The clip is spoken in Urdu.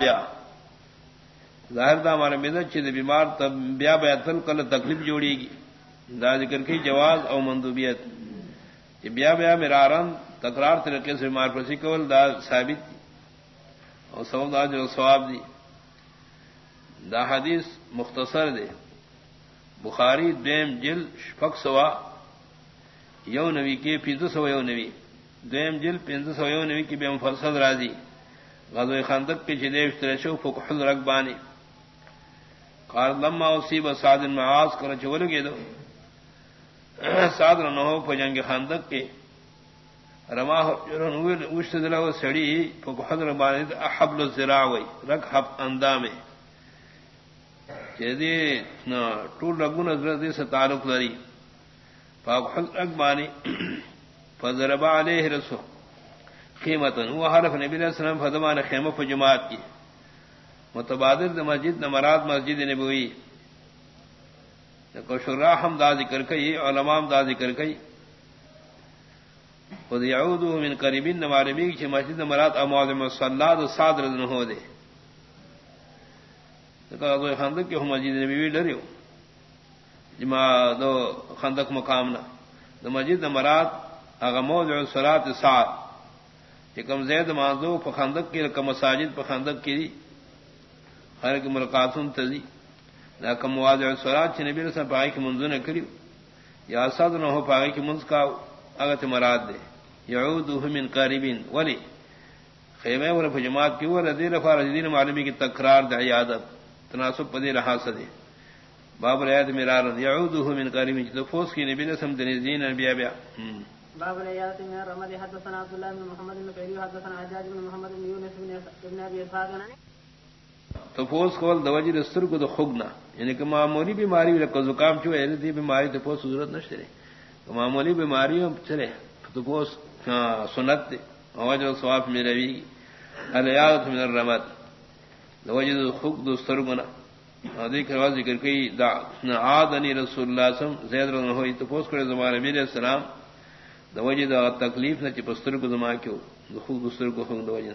بیا. ظاہر دا ہمارے مدد چھ بیمار تب بیا بیتل کل تکلیف جوڑی گی دا ذکر کی جواز او مندوبیت. کہ بیا بیا میرا رن تکرار طریقے سے بیمار پرسی کول دا ثابت دی. اور سب دا جو ثواب دی. دا حدیث مختصر دے. بخاری دیم جل فک سوا یو نوی کے پینزو سو یو نوی. دیم جل پینزو سو یو نوی کی بے مفصل راضی. غزو خندق کے جدیش ترشو فکحل رقبانی قال، لما اصیب سعد المعاص کر چول گے دو سعد نو پجنگ خندق کے رما وشت دلو سڑی فکحل رقبانی احبل الزراع وی رک حب اندامے جدی ٹول رگو نظر سے تعلق لری فکحل رقبانی فضربا علیہ رسول. قیمتن وہ حرف نبی علیہ السلام فدمان خیمہ و جماعت کی۔ متبادر مسجد نمرات مسجد نبوی۔ کو شرا ہم دا ذکر کئی، علماء دا ذکر کئی۔ خود یعود من قریبین نماربی کی مسجد نمرات امواد مصلاۃ صادر دن ہو دے تو خندق کی مسجد نبوی ڈریو جما دو خندق مقام نہ دو مسجد نمرات اغمود صلاۃ سات کم زید ماضو پخندق کی رقم مساجد پخندق کی ہر کی ملقاتن تزی۔ نہ کم واض سوراج چھ نبی رسم پاگی کی منظور نہ کریو۔ یا سد نہ ہو پاگی کی منز کا اگت مراد دے۔ یعودو من قاربین ولی، خیمہ ور جماعت کی ور دیر فار دین معلومی کی تکرار دع عادت تناسب پدی رہا سدے باب ریاد مرار یعودو من قاربین تو فوس کی نبی رسم دین انبیاء بیا۔ باب العيادة من الرمد حدثنا عبد الله بن محمد بن قيري حدثنا عجاج بن محمد بن يونس بن ابن ابي اسحاق تفوس کول دوجی دستر کو تو خوگنا یعنی کہ معمولی بیماری لکا زکام چو ہے دی بیماری تفوس ضرورت نہ چلے معمولی بیماری چلے تفوس سنت دے وجہ سواف میں روی العیادت من الرمد دوجی خوگ دستر گنا دیکھ روا ذکر کئی دا عادنی رسول اللہ صلی اللہ علیہ وسلم، زید رضا ہوئی تفوس کرے زمان امیر السلام دوجی دا تکلیف نہ چپستر کو زما کیوں خوب دستر کو خوب دوجی